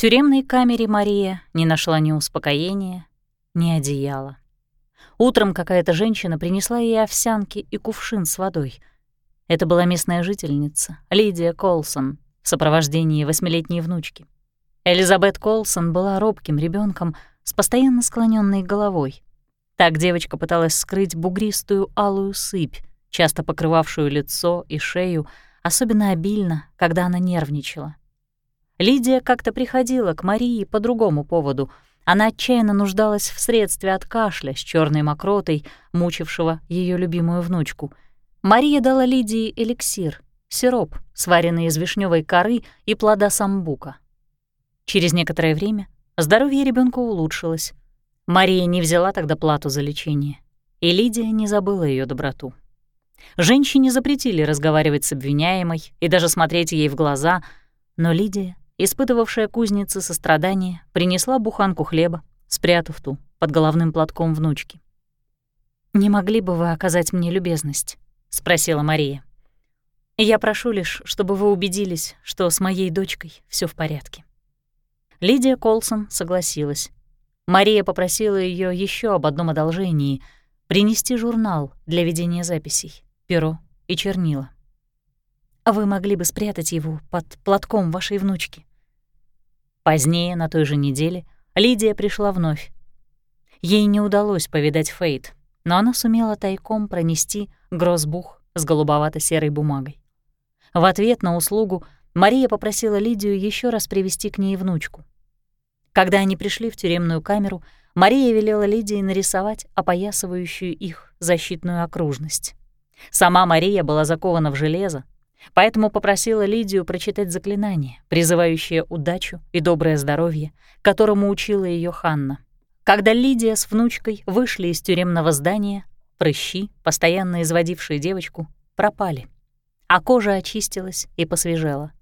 тюремной камере Мария не нашла ни успокоения, ни одеяла. Утром какая-то женщина принесла ей овсянки и кувшин с водой. Это была местная жительница, Лидия Колсон, в сопровождении восьмилетней внучки. Элизабет Колсон была робким ребенком с постоянно склоненной головой. Так девочка пыталась скрыть бугристую алую сыпь, часто покрывавшую лицо и шею, особенно обильно, когда она нервничала. Лидия как-то приходила к Марии по другому поводу. Она отчаянно нуждалась в средстве от кашля с черной мокротой, мучившего ее любимую внучку. Мария дала Лидии эликсир, сироп, сваренный из вишневой коры и плода самбука. Через некоторое время здоровье ребенка улучшилось. Мария не взяла тогда плату за лечение, и Лидия не забыла ее доброту. Женщине запретили разговаривать с обвиняемой и даже смотреть ей в глаза, но Лидия испытывавшая кузницы сострадания, принесла буханку хлеба, спрятав ту под головным платком внучки. «Не могли бы вы оказать мне любезность?» — спросила Мария. «Я прошу лишь, чтобы вы убедились, что с моей дочкой все в порядке». Лидия Колсон согласилась. Мария попросила ее еще об одном одолжении — принести журнал для ведения записей, перо и чернила. «Вы могли бы спрятать его под платком вашей внучки. Позднее, на той же неделе, Лидия пришла вновь. Ей не удалось повидать Фейт, но она сумела тайком пронести грозбух с голубовато-серой бумагой. В ответ на услугу Мария попросила Лидию еще раз привести к ней внучку. Когда они пришли в тюремную камеру, Мария велела Лидии нарисовать опоясывающую их защитную окружность. Сама Мария была закована в железо, Поэтому попросила Лидию прочитать заклинание, призывающее удачу и доброе здоровье, которому учила ее Ханна. Когда Лидия с внучкой вышли из тюремного здания, прыщи, постоянно изводившие девочку, пропали, а кожа очистилась и посвежела.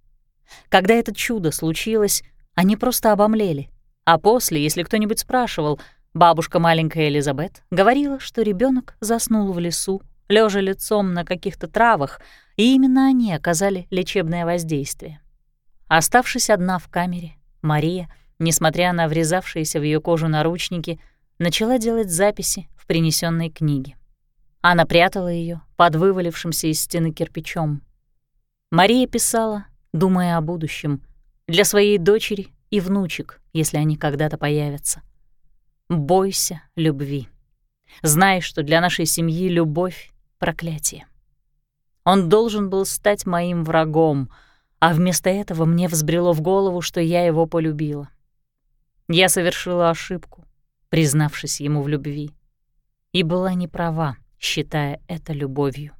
Когда это чудо случилось, они просто обомлели, а после, если кто-нибудь спрашивал, бабушка маленькая Элизабет говорила, что ребенок заснул в лесу, лежа лицом на каких-то травах, и именно они оказали лечебное воздействие. Оставшись одна в камере, Мария, несмотря на врезавшиеся в ее кожу наручники, начала делать записи в принесенной книге. Она прятала ее под вывалившимся из стены кирпичом. Мария писала, думая о будущем, для своей дочери и внучек, если они когда-то появятся. «Бойся любви. Знай, что для нашей семьи любовь — проклятие. Он должен был стать моим врагом, а вместо этого мне взбрело в голову, что я его полюбила. Я совершила ошибку, признавшись ему в любви, и была не права, считая это любовью.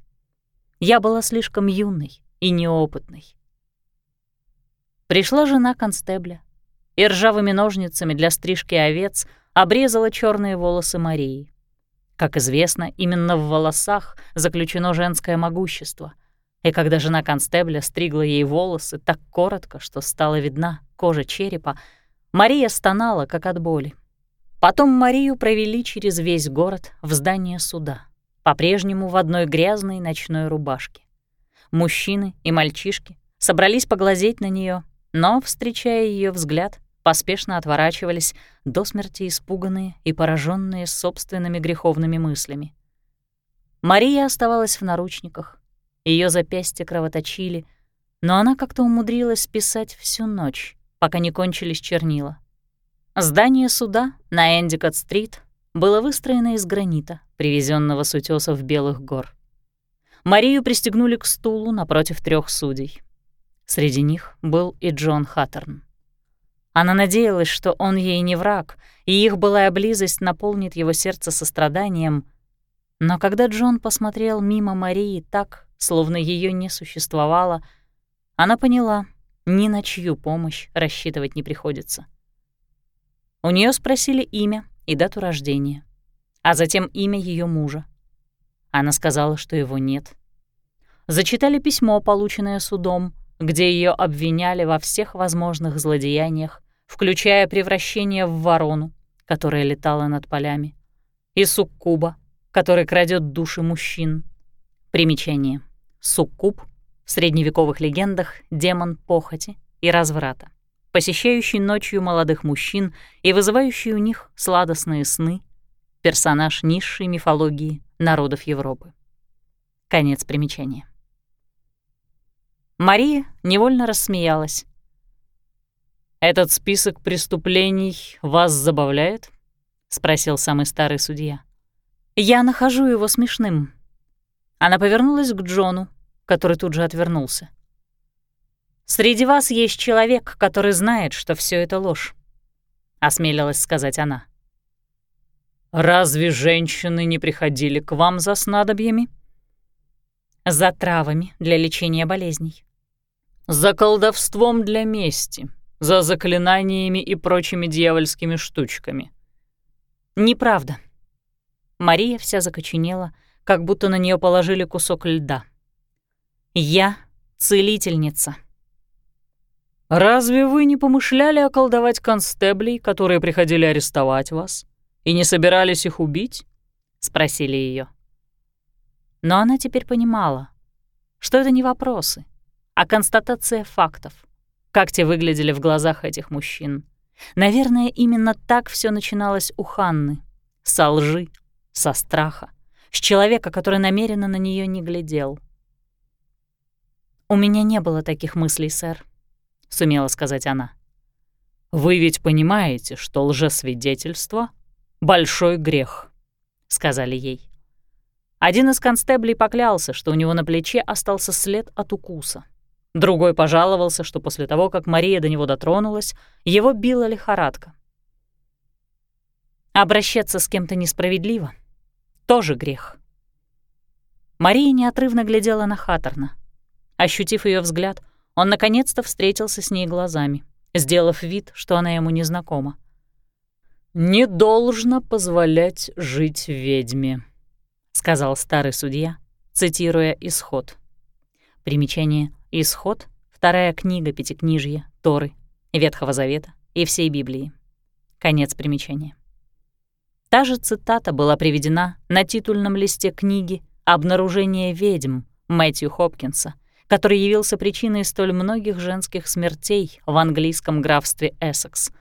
Я была слишком юной и неопытной. Пришла жена констебля и ржавыми ножницами для стрижки овец обрезала черные волосы Марии. Как известно, именно в волосах заключено женское могущество. И когда жена констебля стригла ей волосы так коротко, что стала видна кожа черепа, Мария стонала, как от боли. Потом Марию провели через весь город в здание суда, по-прежнему в одной грязной ночной рубашке. Мужчины и мальчишки собрались поглазеть на нее, но, встречая ее взгляд, поспешно отворачивались, до смерти испуганные и пораженные собственными греховными мыслями. Мария оставалась в наручниках, ее запястья кровоточили, но она как-то умудрилась писать всю ночь, пока не кончились чернила. Здание суда на Эндикот-стрит было выстроено из гранита, привезенного с утесов Белых гор. Марию пристегнули к стулу напротив трех судей. Среди них был и Джон Хаттерн. Она надеялась, что он ей не враг, и их былая близость наполнит его сердце состраданием. Но когда Джон посмотрел мимо Марии так, словно ее не существовало, она поняла, ни на чью помощь рассчитывать не приходится. У нее спросили имя и дату рождения, а затем имя ее мужа. Она сказала, что его нет. Зачитали письмо, полученное судом, где ее обвиняли во всех возможных злодеяниях, включая превращение в ворону, которая летала над полями, и суккуба, который крадет души мужчин. Примечание. Суккуб в средневековых легендах — демон похоти и разврата. посещающий ночью молодых мужчин и вызывающий у них сладостные сны, персонаж низшей мифологии народов Европы. Конец примечания. Мария невольно рассмеялась. «Этот список преступлений вас забавляет?» — спросил самый старый судья. «Я нахожу его смешным». Она повернулась к Джону, который тут же отвернулся. «Среди вас есть человек, который знает, что все это ложь», — осмелилась сказать она. «Разве женщины не приходили к вам за снадобьями?» «За травами для лечения болезней». «За колдовством для мести», за заклинаниями и прочими дьявольскими штучками. Неправда. Мария вся закоченела, как будто на нее положили кусок льда. Я целительница. Разве вы не помышляли околдовать констеблей, которые приходили арестовать вас, и не собирались их убить? спросили ее. Но она теперь понимала, что это не вопросы, а констатация фактов как те выглядели в глазах этих мужчин. Наверное, именно так все начиналось у Ханны. Со лжи, со страха, с человека, который намеренно на нее не глядел. «У меня не было таких мыслей, сэр», — сумела сказать она. «Вы ведь понимаете, что лжесвидетельство — большой грех», — сказали ей. Один из констеблей поклялся, что у него на плече остался след от укуса. Другой пожаловался, что после того, как Мария до него дотронулась, его била лихорадка. Обращаться с кем-то несправедливо — тоже грех. Мария неотрывно глядела на Хаттерна. Ощутив ее взгляд, он наконец-то встретился с ней глазами, сделав вид, что она ему незнакома. «Не должно позволять жить ведьме», — сказал старый судья, цитируя исход. Примечание Исход — вторая книга Пятикнижья, Торы, Ветхого Завета и всей Библии. Конец примечания. Та же цитата была приведена на титульном листе книги «Обнаружение ведьм» Мэтью Хопкинса, который явился причиной столь многих женских смертей в английском графстве Эссекс.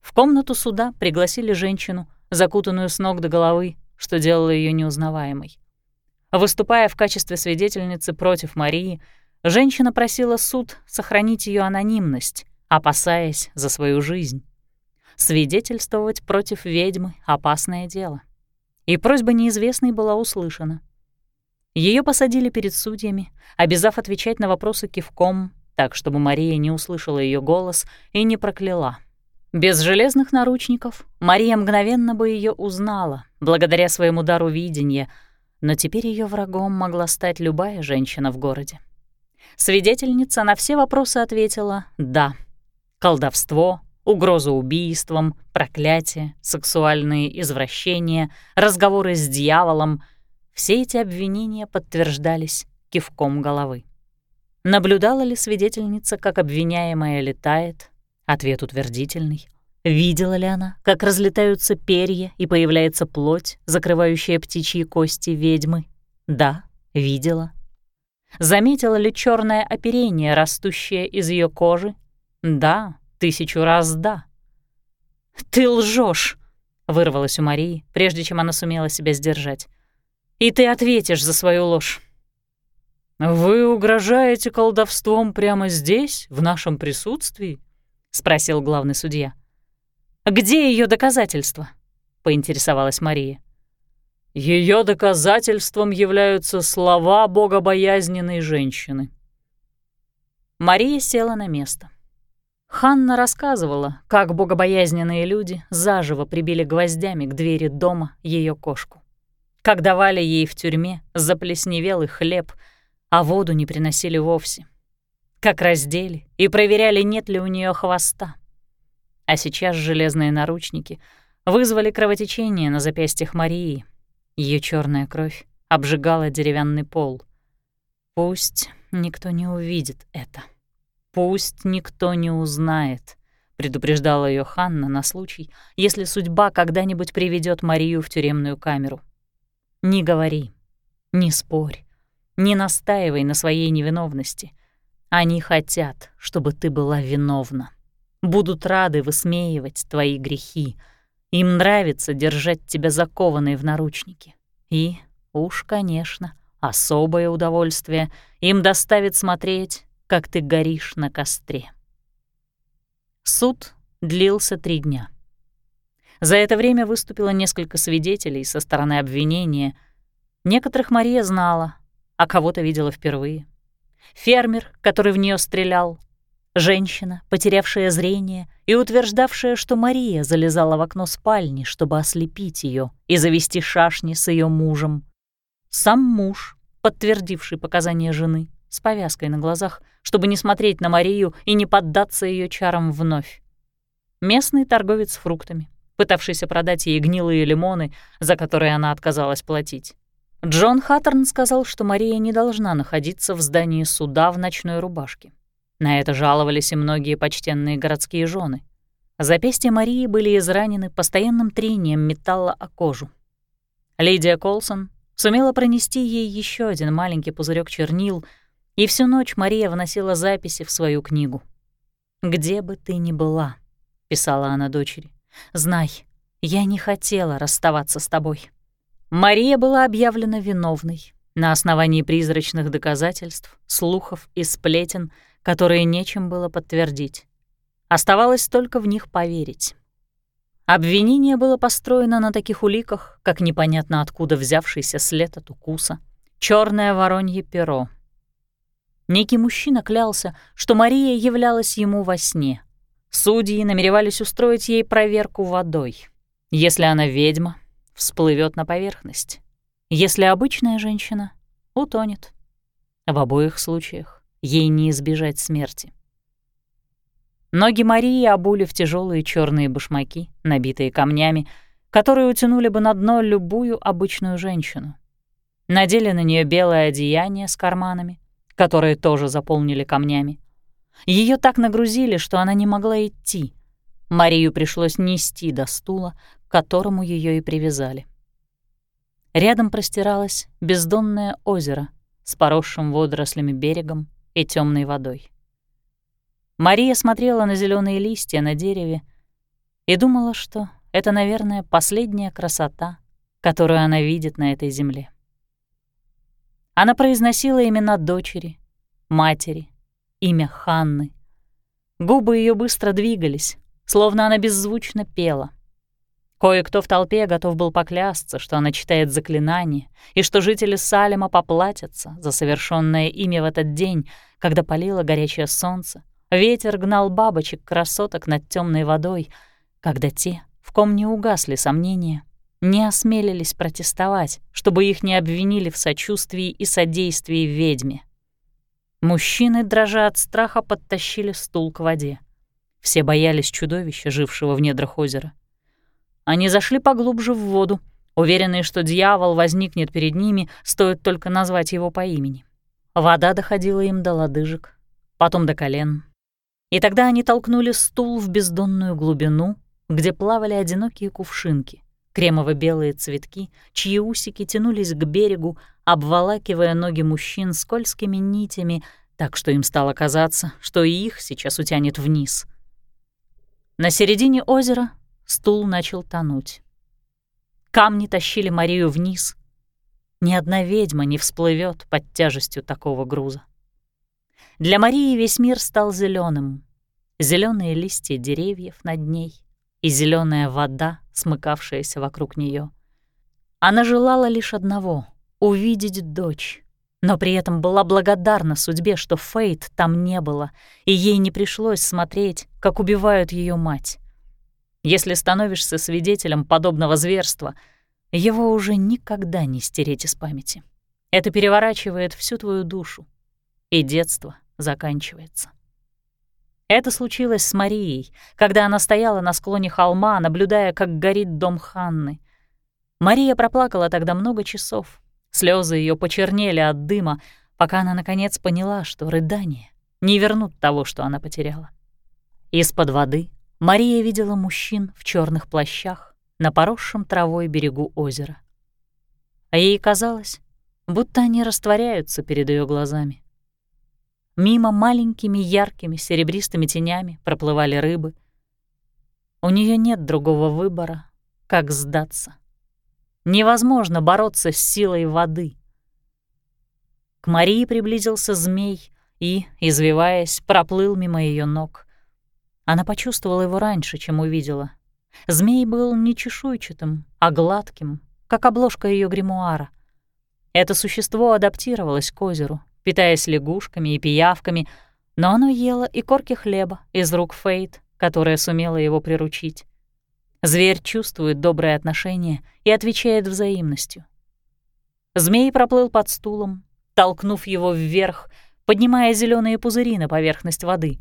В комнату суда пригласили женщину, закутанную с ног до головы, что делало ее неузнаваемой. Выступая в качестве свидетельницы против Марии, Женщина просила суд сохранить ее анонимность, опасаясь за свою жизнь. Свидетельствовать против ведьмы — опасное дело. И просьба неизвестной была услышана. Ее посадили перед судьями, обязав отвечать на вопросы кивком, так, чтобы Мария не услышала ее голос и не прокляла. Без железных наручников Мария мгновенно бы ее узнала, благодаря своему дару видения, но теперь ее врагом могла стать любая женщина в городе. Свидетельница на все вопросы ответила «да». Колдовство, угроза убийством, проклятие, сексуальные извращения, разговоры с дьяволом — все эти обвинения подтверждались кивком головы. Наблюдала ли свидетельница, как обвиняемая летает? Ответ утвердительный. Видела ли она, как разлетаются перья и появляется плоть, закрывающая птичьи кости ведьмы? Да, видела. Заметила ли черное оперение, растущее из ее кожи? Да, тысячу раз да. «Ты лжешь, вырвалось у Марии, прежде чем она сумела себя сдержать. «И ты ответишь за свою ложь». «Вы угрожаете колдовством прямо здесь, в нашем присутствии?» — спросил главный судья. «Где ее доказательства?» — поинтересовалась Мария. Ее доказательством являются слова богобоязненной женщины. Мария села на место. Ханна рассказывала, как богобоязненные люди заживо прибили гвоздями к двери дома ее кошку. Как давали ей в тюрьме заплесневелый хлеб, а воду не приносили вовсе. Как раздели и проверяли, нет ли у нее хвоста. А сейчас железные наручники вызвали кровотечение на запястьях Марии, ее черная кровь обжигала деревянный пол. Пусть никто не увидит это. Пусть никто не узнает, предупреждала ее Ханна на случай, если судьба когда-нибудь приведет Марию в тюремную камеру. Не говори, не спорь, не настаивай на своей невиновности. Они хотят, чтобы ты была виновна. будут рады высмеивать твои грехи. Им нравится держать тебя закованной в наручники. И, уж, конечно, особое удовольствие им доставит смотреть, как ты горишь на костре. Суд длился три дня. За это время выступило несколько свидетелей со стороны обвинения. Некоторых Мария знала, а кого-то видела впервые. Фермер, который в нее стрелял, женщина, потерявшая зрение и утверждавшая, что Мария залезала в окно спальни, чтобы ослепить ее и завести шашни с ее мужем. Сам муж, подтвердивший показания жены, с повязкой на глазах, чтобы не смотреть на Марию и не поддаться ее чарам вновь. Местный торговец фруктами, пытавшийся продать ей гнилые лимоны, за которые она отказалась платить. Джон Хаттерн сказал, что Мария не должна находиться в здании суда в ночной рубашке. На это жаловались и многие почтенные городские жены. Запястья Марии были изранены постоянным трением металла о кожу. Лидия Колсон сумела пронести ей еще один маленький пузырек чернил, и всю ночь Мария вносила записи в свою книгу. «Где бы ты ни была», — писала она дочери, Знай, я не хотела расставаться с тобой. Мария была объявлена виновной на основании призрачных доказательств, слухов и сплетен, которые нечем было подтвердить. Оставалось только в них поверить. Обвинение было построено на таких уликах, как непонятно откуда взявшийся след от укуса, черное воронье перо. Некий мужчина клялся, что Мария являлась ему во сне — Судьи намеревались устроить ей проверку водой. Если она ведьма, всплывет на поверхность. Если обычная женщина, утонет. В обоих случаях ей не избежать смерти. Ноги Марии обули в тяжелые черные башмаки, набитые камнями, которые утянули бы на дно любую обычную женщину. Надели на нее белое одеяние с карманами, которые тоже заполнили камнями. Ее так нагрузили, что она не могла идти. Марию пришлось нести до стула, к которому ее и привязали. Рядом простиралось бездонное озеро с поросшим водорослями берегом и темной водой. Мария смотрела на зеленые листья на дереве и думала, что это, наверное, последняя красота, которую она видит на этой земле. Она произносила имена дочери, матери, имя Ханны. Губы ее быстро двигались, словно она беззвучно пела. Кое-кто в толпе готов был поклясться, что она читает заклинание, и что жители Салема поплатятся за совершенное имя в этот день, когда палило горячее солнце, ветер гнал бабочек-красоток над темной водой, когда те, в ком не угасли сомнения, не осмелились протестовать, чтобы их не обвинили в сочувствии и содействии ведьме. Мужчины, дрожа от страха, подтащили стул к воде. Все боялись чудовища, жившего в недрах озера. Они зашли поглубже в воду, уверенные, что дьявол возникнет перед ними, стоит только назвать его по имени. Вода доходила им до лодыжек, потом до колен. И тогда они толкнули стул в бездонную глубину, где плавали одинокие кувшинки, кремово-белые цветки, чьи усики тянулись к берегу, обволакивая ноги мужчин скользкими нитями, так что им стало казаться, что и их сейчас утянет вниз. На середине озера стул начал тонуть. Камни тащили Марию вниз. Ни одна ведьма не всплывет под тяжестью такого груза. Для Марии весь мир стал зеленым. Зеленые листья деревьев над ней и зеленая вода, смыкавшаяся вокруг нее. Она желала лишь одного — увидеть дочь, но при этом была благодарна судьбе, что Фейт там не было, и ей не пришлось смотреть, как убивают ее мать. Если становишься свидетелем подобного зверства, его уже никогда не стереть из памяти. Это переворачивает всю твою душу, и детство заканчивается. Это случилось с Марией, когда она стояла на склоне холма, наблюдая, как горит дом Ханны. Мария проплакала тогда много часов. Слезы ее почернели от дыма, пока она наконец поняла, что рыдания не вернут того, что она потеряла. Из-под воды Мария видела мужчин в черных плащах на поросшем травой берегу озера. А ей казалось, будто они растворяются перед ее глазами. Мимо маленькими яркими серебристыми тенями проплывали рыбы. У нее нет другого выбора, как сдаться. Невозможно бороться с силой воды. К Марии приблизился змей и, извиваясь, проплыл мимо ее ног. Она почувствовала его раньше, чем увидела. Змей был не чешуйчатым, а гладким, как обложка ее гримуара. Это существо адаптировалось к озеру, питаясь лягушками и пиявками, но оно ело и корки хлеба из рук Фейт, которая сумела его приручить. Зверь чувствует доброе отношение и отвечает взаимностью. Змей проплыл под стулом, толкнув его вверх, поднимая зеленые пузыри на поверхность воды.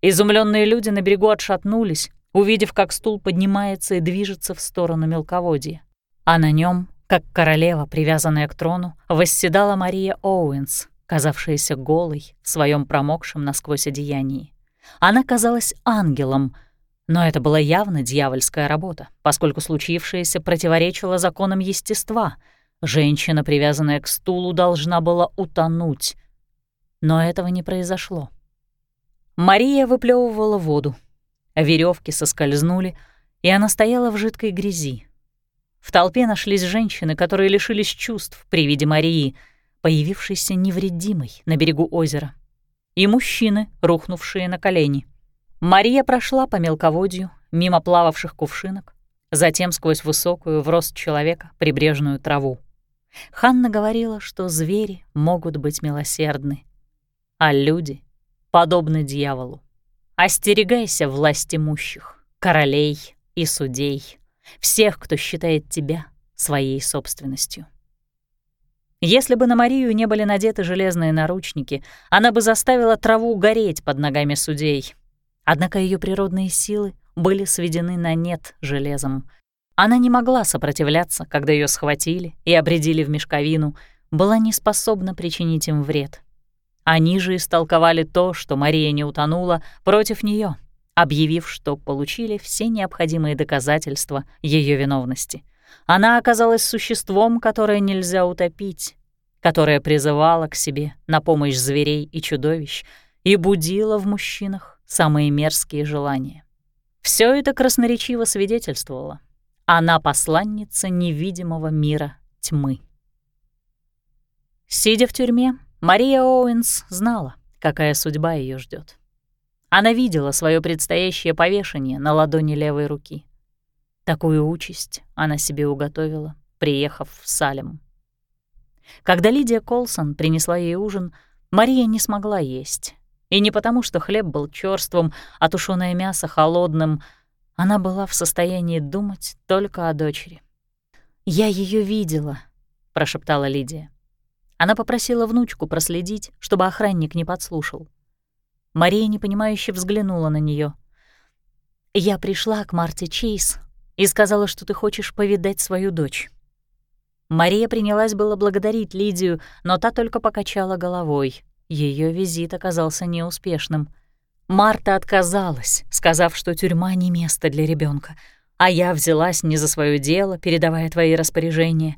Изумленные люди на берегу отшатнулись, увидев, как стул поднимается и движется в сторону мелководья. А на нем, как королева, привязанная к трону, восседала Мария Оуэнс, казавшаяся голой в своем промокшем насквозь одеянии. Она казалась ангелом, но это была явно дьявольская работа, поскольку случившееся противоречило законам естества. Женщина, привязанная к стулу, должна была утонуть. Но этого не произошло. Мария выплевывала воду. Веревки соскользнули, и она стояла в жидкой грязи. В толпе нашлись женщины, которые лишились чувств при виде Марии — появившейся невредимой на берегу озера, и мужчины, рухнувшие на колени. Мария прошла по мелководью, мимо плававших кувшинок, затем сквозь высокую в рост человека прибрежную траву. Ханна говорила, что звери могут быть милосердны, а люди подобны дьяволу. Остерегайся власть имущих, королей и судей, всех, кто считает тебя своей собственностью. Если бы на Марию не были надеты железные наручники, она бы заставила траву гореть под ногами судей. Однако ее природные силы были сведены на нет железом. Она не могла сопротивляться, когда ее схватили и обредили в мешковину, была не способна причинить им вред. Они же истолковали то, что Мария не утонула, против нее, объявив, что получили все необходимые доказательства ее виновности — она оказалась существом, которое нельзя утопить, которое призывало к себе на помощь зверей и чудовищ и будило в мужчинах самые мерзкие желания. Все это красноречиво свидетельствовало. Она посланница невидимого мира тьмы. Сидя в тюрьме, Мария Оуэнс знала, какая судьба ее ждет. Она видела свое предстоящее повешение на ладони левой руки. Такую участь она себе уготовила, приехав в Салем. Когда Лидия Колсон принесла ей ужин, Мария не смогла есть. И не потому, что хлеб был чёрствым, а тушёное мясо холодным. Она была в состоянии думать только о дочери. «Я её видела», — прошептала Лидия. Она попросила внучку проследить, чтобы охранник не подслушал. Мария непонимающе взглянула на неё. «Я пришла к Марте Чейз и сказала, что ты хочешь повидать свою дочь». Мария принялась было благодарить Лидию, но та только покачала головой. Ее визит оказался неуспешным. Марта отказалась, сказав, что тюрьма не место для ребенка, а я взялась не за свое дело, передавая твои распоряжения.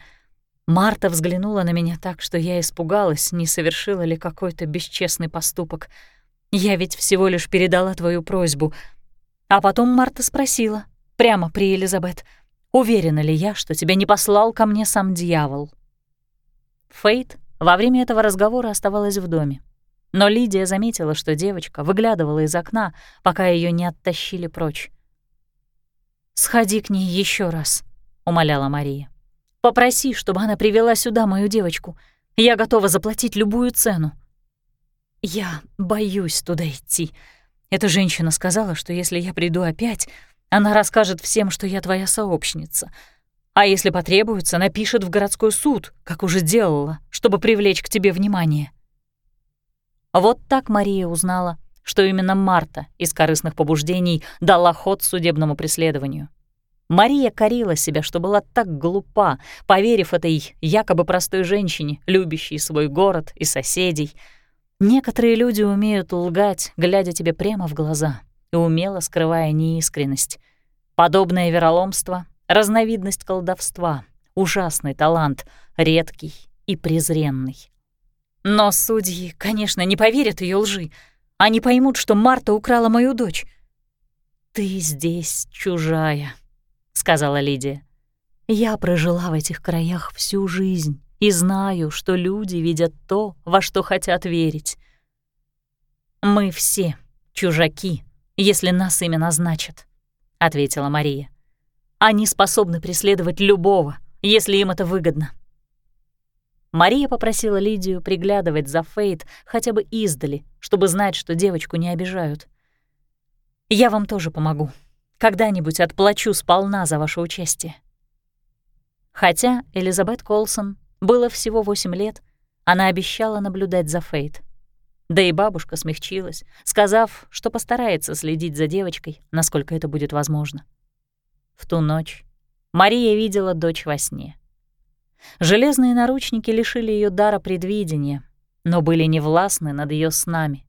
Марта взглянула на меня так, что я испугалась, не совершила ли какой-то бесчестный поступок. Я ведь всего лишь передала твою просьбу. А потом Марта спросила, прямо при Элизабет, уверена ли я, что тебя не послал ко мне сам дьявол. Фейт во время этого разговора оставалась в доме. Но Лидия заметила, что девочка выглядывала из окна, пока ее не оттащили прочь. «Сходи к ней еще раз», — умоляла Мария. «Попроси, чтобы она привела сюда мою девочку. Я готова заплатить любую цену». «Я боюсь туда идти. Эта женщина сказала, что если я приду опять, она расскажет всем, что я твоя сообщница. А если потребуется, напишет в городской суд, как уже делала, чтобы привлечь к тебе внимание». Вот так Мария узнала, что именно Марта из корыстных побуждений дала ход судебному преследованию. Мария корила себя, что была так глупа, поверив этой якобы простой женщине, любящей свой город и соседей. Некоторые люди умеют лгать, глядя тебе прямо в глаза и умело скрывая неискренность. Подобное вероломство — разновидность колдовства, ужасный талант, редкий и презренный. Но судьи, конечно, не поверят ее лжи. Они поймут, что Марта украла мою дочь. «Ты здесь чужая», — сказала Лидия. «Я прожила в этих краях всю жизнь и знаю, что люди видят то, во что хотят верить. Мы все чужаки, если нас ими назначат», — ответила Мария. «Они способны преследовать любого, если им это выгодно». Мария попросила Лидию приглядывать за Фейт хотя бы издали, чтобы знать, что девочку не обижают. «Я вам тоже помогу. Когда-нибудь отплачу сполна за ваше участие». Хотя Элизабет Колсон было всего восемь лет, она обещала наблюдать за Фейт. Да и бабушка смягчилась, сказав, что постарается следить за девочкой, насколько это будет возможно. В ту ночь Мария видела дочь во сне. Железные наручники лишили ее дара предвидения, но были невластны над ее снами.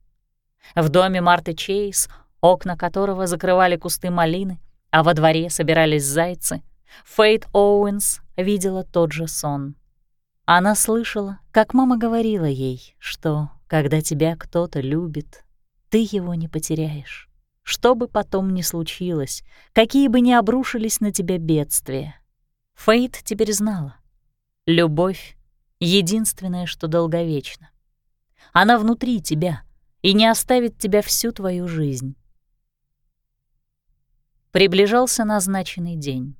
В доме Марты Чейз, окна которого закрывали кусты малины, а во дворе собирались зайцы, Фейт Оуэнс видела тот же сон. Она слышала, как мама говорила ей, что, когда тебя кто-то любит, ты его не потеряешь. Что бы потом ни случилось, какие бы ни обрушились на тебя бедствия. Фейт теперь знала. Любовь — единственное, что долговечно. Она внутри тебя и не оставит тебя всю твою жизнь. Приближался назначенный день.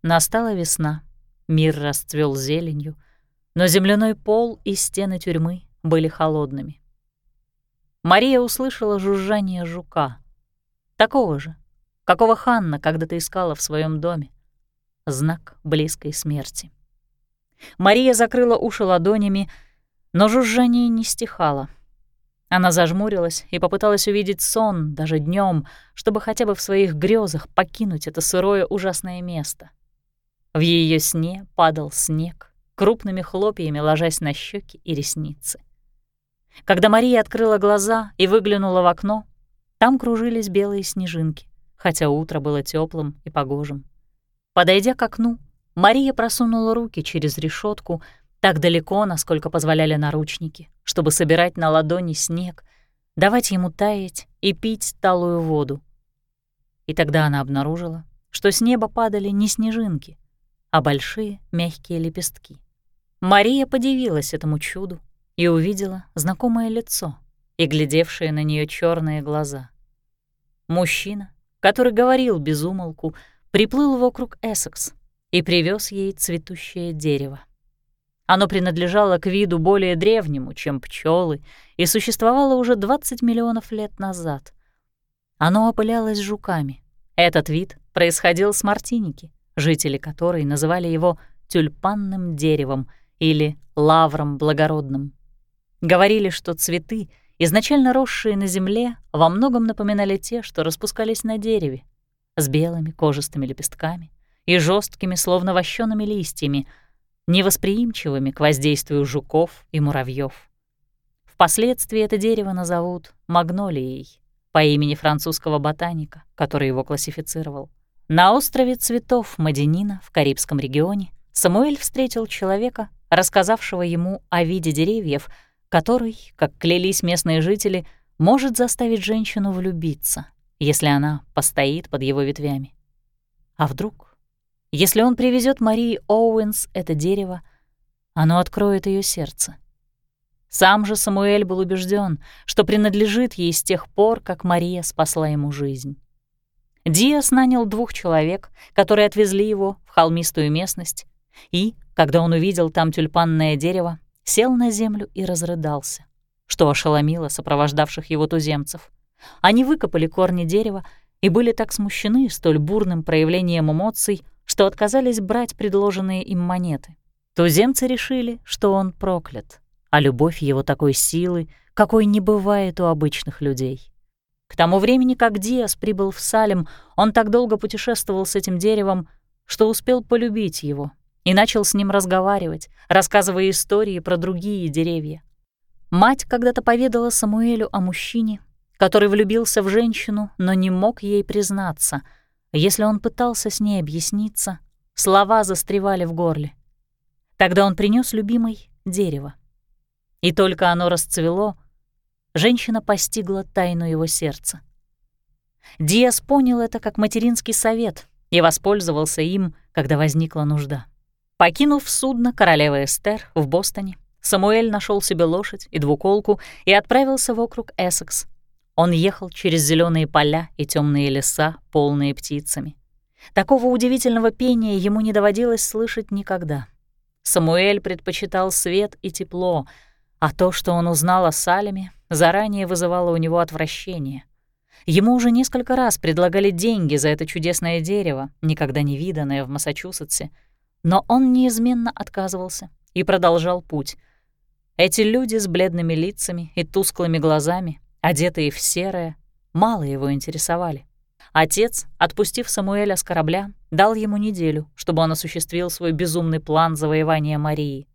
Настала весна, мир расцвел зеленью, но земляной пол и стены тюрьмы были холодными. Мария услышала жужжание жука, такого же, какого Ханна когда-то искала в своем доме, знак близкой смерти. Мария закрыла уши ладонями, но жужжание не стихало. Она зажмурилась и попыталась увидеть сон даже днем, чтобы хотя бы в своих грезах покинуть это сырое ужасное место. В ее сне падал снег, крупными хлопьями ложась на щеки и ресницы. Когда Мария открыла глаза и выглянула в окно, там кружились белые снежинки, хотя утро было теплым и погожим. Подойдя к окну, Мария просунула руки через решетку так далеко, насколько позволяли наручники, чтобы собирать на ладони снег, давать ему таять и пить талую воду. И тогда она обнаружила, что с неба падали не снежинки, а большие мягкие лепестки. Мария подивилась этому чуду и увидела знакомое лицо и глядевшие на нее черные глаза. Мужчина, который говорил без умолку, приплыл вокруг Эссекс, и привез ей цветущее дерево. Оно принадлежало к виду более древнему, чем пчелы, и существовало уже 20 миллионов лет назад. Оно опылялось жуками. Этот вид происходил с мартиники, жители которой называли его тюльпанным деревом или лавром благородным. Говорили, что цветы, изначально росшие на земле, во многом напоминали те, что распускались на дереве, с белыми кожистыми лепестками, и жесткими, словно вощеными листьями, невосприимчивыми к воздействию жуков и муравьев. Впоследствии это дерево назовут магнолией по имени французского ботаника, который его классифицировал. На острове цветов Мадинина в Карибском регионе Самуэль встретил человека, рассказавшего ему о виде деревьев, который, как клялись местные жители, может заставить женщину влюбиться, если она постоит под его ветвями. А вдруг если он привезет Марии Оуэнс это дерево, оно откроет ее сердце. Сам же Самуэль был убежден, что принадлежит ей с тех пор, как Мария спасла ему жизнь. Диас нанял двух человек, которые отвезли его в холмистую местность, и, когда он увидел там тюльпанное дерево, сел на землю и разрыдался, что ошеломило сопровождавших его туземцев. Они выкопали корни дерева и были так смущены столь бурным проявлением эмоций, что отказались брать предложенные им монеты. Туземцы решили, что он проклят, а любовь его такой силы, какой не бывает у обычных людей. К тому времени, как Диас прибыл в Салем, он так долго путешествовал с этим деревом, что успел полюбить его и начал с ним разговаривать, рассказывая истории про другие деревья. Мать когда-то поведала Самуэлю о мужчине, который влюбился в женщину, но не мог ей признаться — если он пытался с ней объясниться, слова застревали в горле. Тогда он принес любимой дерево. И только оно расцвело, женщина постигла тайну его сердца. Диас понял это как материнский совет и воспользовался им, когда возникла нужда. Покинув судно королевы Эстер в Бостоне, Самуэль нашел себе лошадь и двуколку и отправился вокруг Эссекс. Он ехал через зеленые поля и темные леса, полные птицами. Такого удивительного пения ему не доводилось слышать никогда. Самуэль предпочитал свет и тепло, а то, что он узнал о Салеме, заранее вызывало у него отвращение. Ему уже несколько раз предлагали деньги за это чудесное дерево, никогда не виданное в Массачусетсе, но он неизменно отказывался и продолжал путь. Эти люди с бледными лицами и тусклыми глазами, одетые в серое, мало его интересовали. Отец, отпустив Самуэля с корабля, дал ему неделю, чтобы он осуществил свой безумный план завоевания Марии.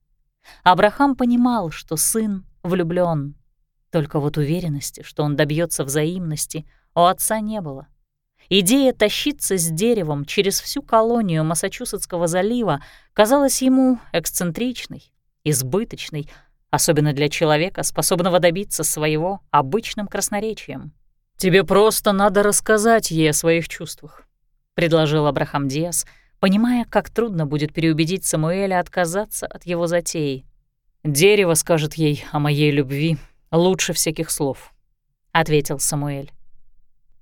Абрахам понимал, что сын влюблен, только вот уверенности, что он добьется взаимности, у отца не было. Идея тащиться с деревом через всю колонию Массачусетского залива казалась ему эксцентричной, избыточной, особенно для человека, способного добиться своего обычным красноречием. «Тебе просто надо рассказать ей о своих чувствах», — предложил Абрахам Диас, понимая, как трудно будет переубедить Самуэля отказаться от его затеи. «Дерево скажет ей о моей любви лучше всяких слов», — ответил Самуэль.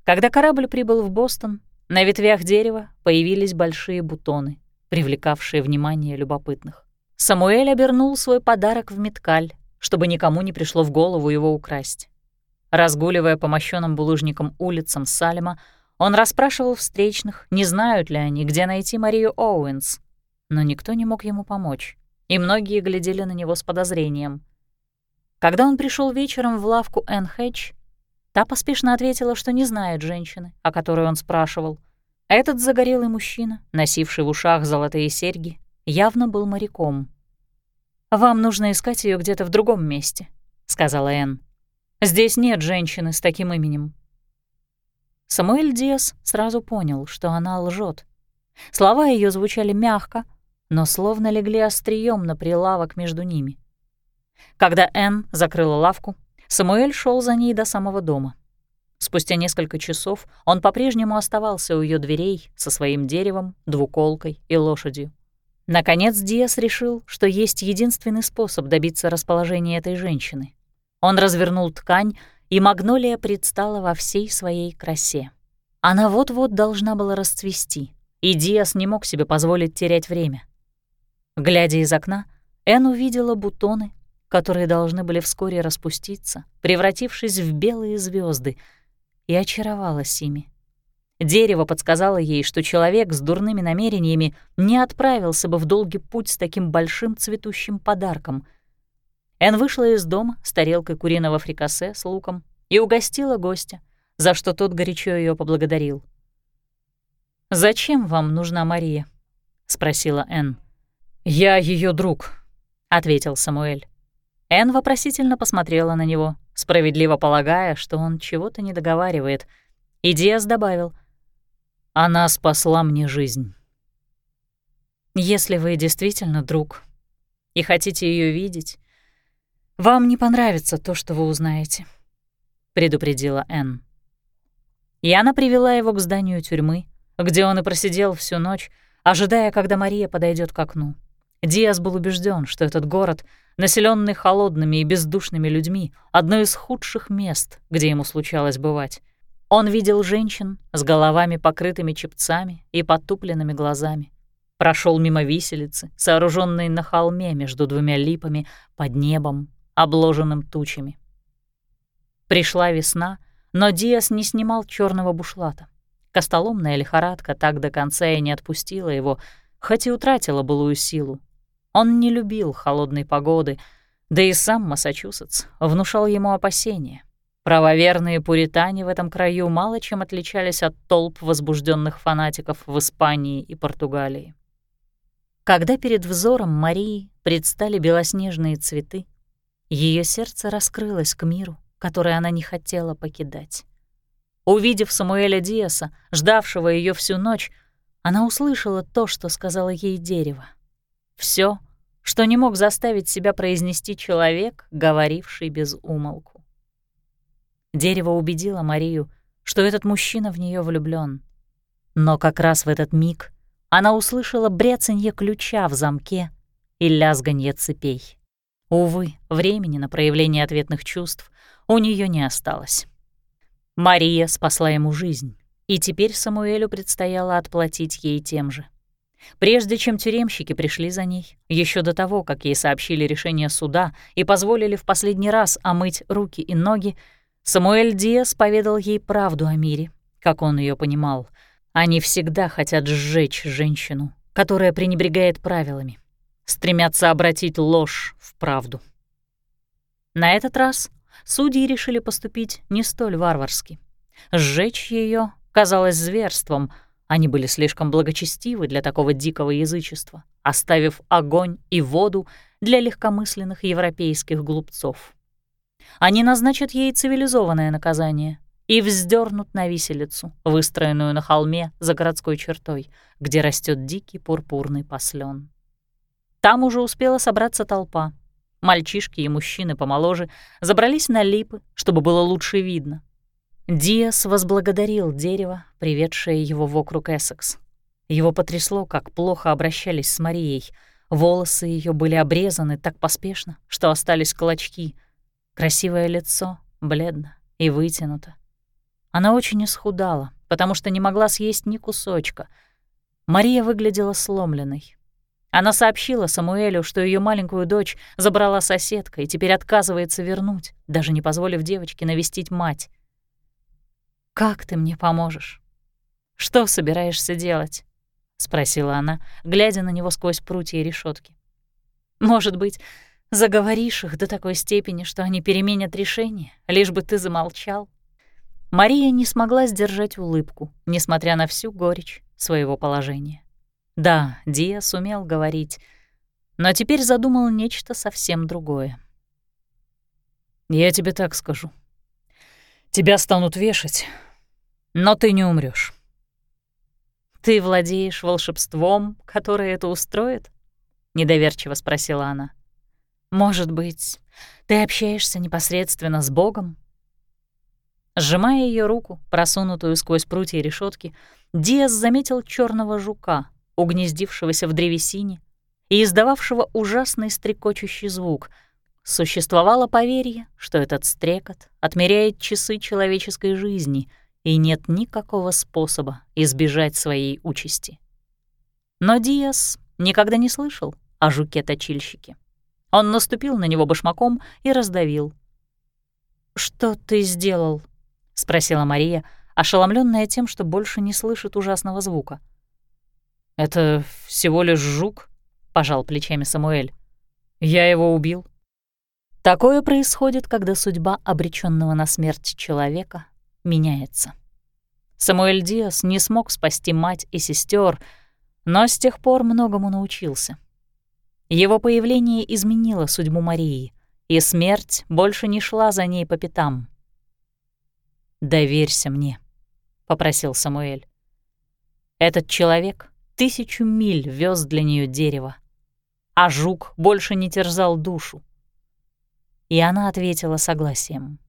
Когда корабль прибыл в Бостон, на ветвях дерева появились большие бутоны, привлекавшие внимание любопытных. Самуэль обернул свой подарок в меткаль, чтобы никому не пришло в голову его украсть. Разгуливая по мощенным булыжникам улицам Салема, он расспрашивал встречных, не знают ли они, где найти Марию Оуэнс. Но никто не мог ему помочь, и многие глядели на него с подозрением. Когда он пришел вечером в лавку Энн Хэтч, та поспешно ответила, что не знает женщины, о которой он спрашивал. Этот загорелый мужчина, носивший в ушах золотые серьги, явно был моряком. «Вам нужно искать ее где-то в другом месте», — сказала Энн. Здесь нет женщины с таким именем». Самуэль Диас сразу понял, что она лжет. Слова ее звучали мягко, но словно легли острием на прилавок между ними. Когда Энн закрыла лавку, Самуэль шел за ней до самого дома. Спустя несколько часов он по-прежнему оставался у ее дверей со своим деревом, двуколкой и лошадью. Наконец Диас решил, что есть единственный способ добиться расположения этой женщины. Он развернул ткань, и магнолия предстала во всей своей красе. Она вот-вот должна была расцвести, и Диас не мог себе позволить терять время. Глядя из окна, Эн увидела бутоны, которые должны были вскоре распуститься, превратившись в белые звезды, и очаровалась ими. Дерево подсказало ей, что человек с дурными намерениями не отправился бы в долгий путь с таким большим цветущим подарком — Эн вышла из дома с тарелкой куриного фрикасе с луком и угостила гостя, за что тот горячо ее поблагодарил. «Зачем вам нужна Мария?» — спросила Эн. «Я ее друг», — ответил Самуэль. Эн вопросительно посмотрела на него, справедливо полагая, что он чего-то не договаривает, и Диас добавил: "Она спасла мне жизнь". Если вы действительно друг и хотите ее видеть, «Вам не понравится то, что вы узнаете», — предупредила Энн. И она привела его к зданию тюрьмы, где он и просидел всю ночь, ожидая, когда Мария подойдет к окну. Диас был убежден, что этот город, населенный холодными и бездушными людьми, одно из худших мест, где ему случалось бывать. Он видел женщин с головами, покрытыми чепцами и потупленными глазами. Прошел мимо виселицы, сооруженной на холме между двумя липами под небом, обложенным тучами. Пришла весна, но Диас не снимал черного бушлата. Костоломная лихорадка так до конца и не отпустила его, хоть и утратила былую силу. Он не любил холодной погоды, да и сам Массачусетс внушал ему опасения. Правоверные пуритане в этом краю мало чем отличались от толп возбужденных фанатиков в Испании и Португалии. Когда перед взором Марии предстали белоснежные цветы, ее сердце раскрылось к миру, который она не хотела покидать. Увидев Самуэля Диаса, ждавшего ее всю ночь, она услышала то, что сказала ей дерево. Все, что не мог заставить себя произнести человек, говоривший без умолку. Дерево убедило Марию, что этот мужчина в нее влюблен. Но как раз в этот миг она услышала бряцанье ключа в замке и лязганье цепей. Увы, времени на проявление ответных чувств у нее не осталось. Мария спасла ему жизнь, и теперь Самуэлю предстояло отплатить ей тем же. Прежде чем тюремщики пришли за ней, еще до того, как ей сообщили решение суда и позволили в последний раз омыть руки и ноги, Самуэль Диас поведал ей правду о мире, как он ее понимал. Они всегда хотят сжечь женщину, которая пренебрегает правилами, стремятся обратить ложь в правду. На этот раз судьи решили поступить не столь варварски. Сжечь ее казалось зверством, они были слишком благочестивы для такого дикого язычества, оставив огонь и воду для легкомысленных европейских глупцов. Они назначат ей цивилизованное наказание и вздернут на виселицу, выстроенную на холме за городской чертой, где растет дикий пурпурный послен. Там уже успела собраться толпа. Мальчишки и мужчины помоложе забрались на липы, чтобы было лучше видно. Диас возблагодарил дерево, приведшее его в округ Эссекс. Его потрясло, как плохо обращались с Марией. Волосы ее были обрезаны так поспешно, что остались клочки. Красивое лицо бледно и вытянуто. Она очень исхудала, потому что не могла съесть ни кусочка. Мария выглядела сломленной. Она сообщила Самуэлю, что ее маленькую дочь забрала соседка и теперь отказывается вернуть, даже не позволив девочке навестить мать. «Как ты мне поможешь? Что собираешься делать?» — спросила она, глядя на него сквозь прутья и решетки. «Может быть, заговоришь их до такой степени, что они переменят решение, лишь бы ты замолчал?» Мария не смогла сдержать улыбку, несмотря на всю горечь своего положения. Да, Диа сумел говорить, но теперь задумал нечто совсем другое. «Я тебе так скажу. Тебя станут вешать, но ты не умрешь. «Ты владеешь волшебством, которое это устроит?» — недоверчиво спросила она. «Может быть, ты общаешься непосредственно с Богом?» Сжимая ее руку, просунутую сквозь прутья решетки, Диас заметил черного жука, угнездившегося в древесине и издававшего ужасный стрекочущий звук. Существовало поверье, что этот стрекот отмеряет часы человеческой жизни — и нет никакого способа избежать своей участи. Но Диас никогда не слышал о жуке-точильщике. Он наступил на него башмаком и раздавил. «Что ты сделал?» — спросила Мария, ошеломленная тем, что больше не слышит ужасного звука. «Это всего лишь жук», — пожал плечами Самуэль. «Я его убил». Такое происходит, когда судьба обреченного на смерть человека меняется. Самуэль Диас не смог спасти мать и сестер, но с тех пор многому научился. Его появление изменило судьбу Марии, и смерть больше не шла за ней по пятам. «Доверься мне», — попросил Самуэль. Этот человек тысячу миль вез для нее дерево, а жук больше не терзал душу. И она ответила согласием.